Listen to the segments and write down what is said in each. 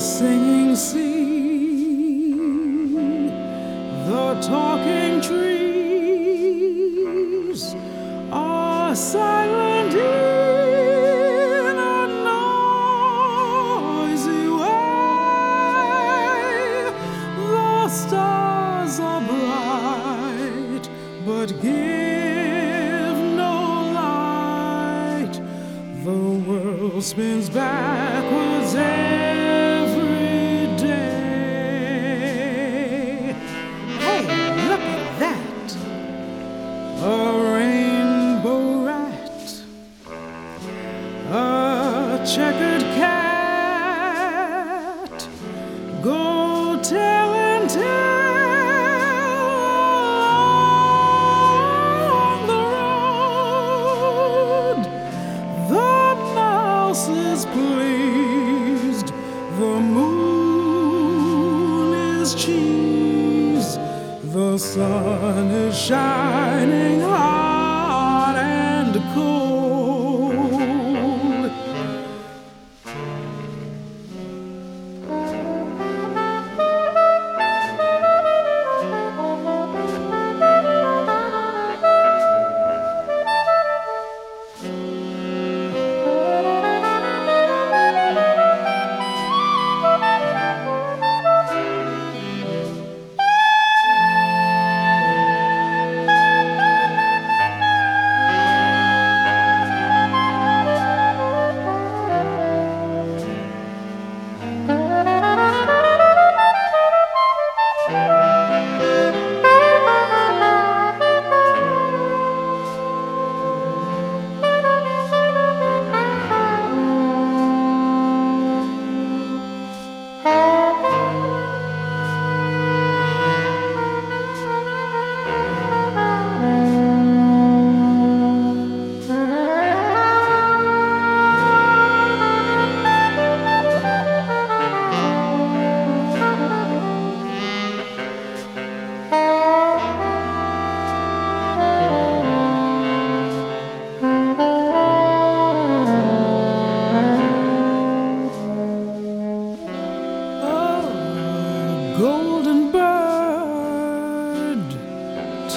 singing sea, the talking trees are silent in a noisy way. The stars are bright, but give no light. The world spins backwards checkered cat. Go tell and tell along the road. The mouse is pleased, the moon is cheese, the sun is shining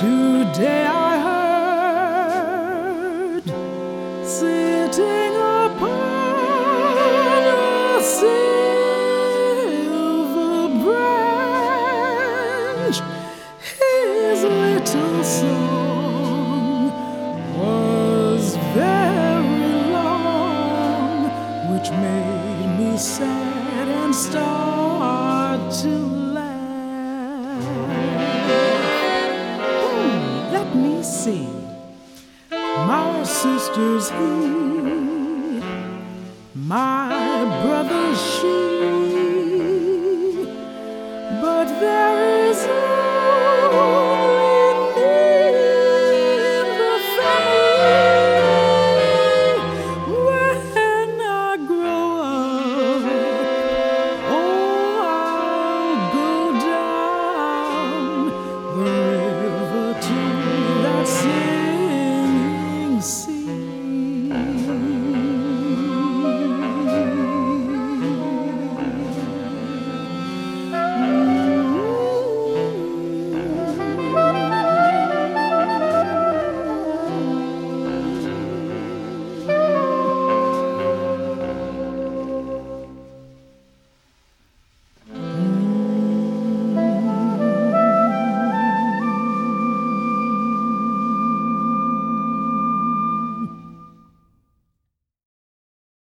Today. I My sister's he, my